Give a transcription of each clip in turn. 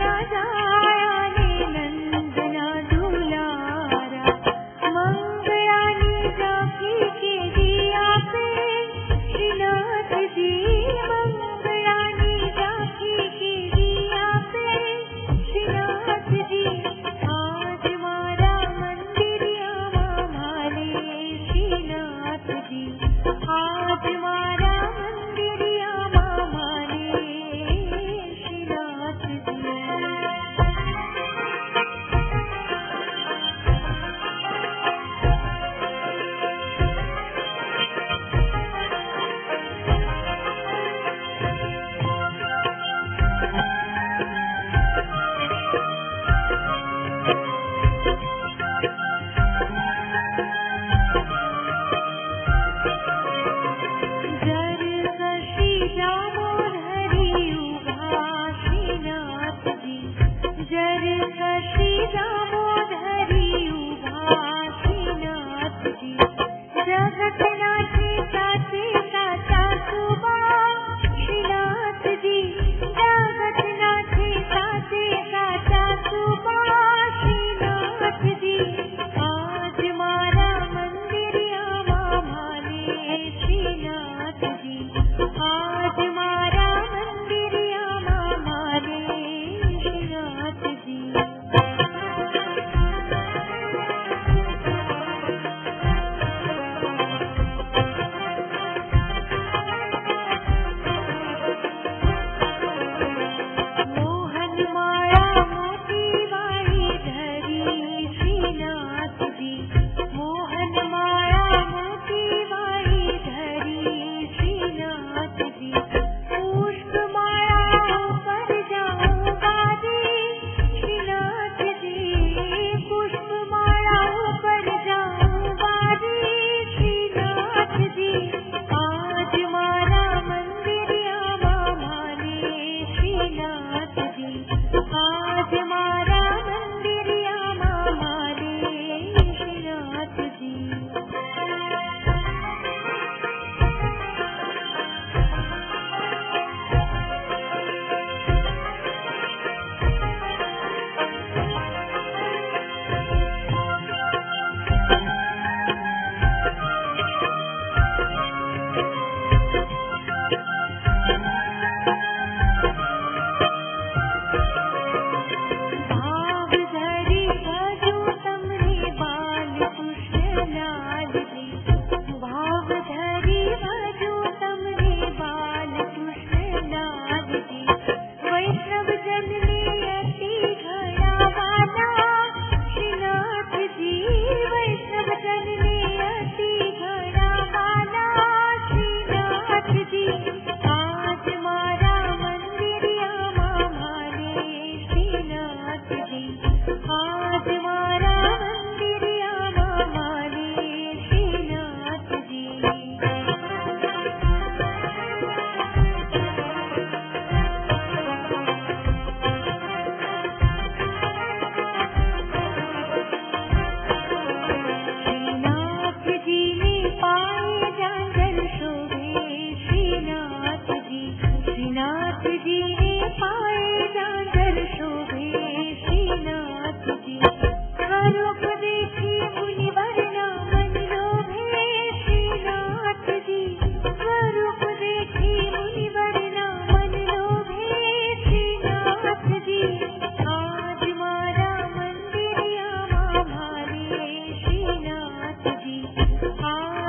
na na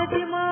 Fatima.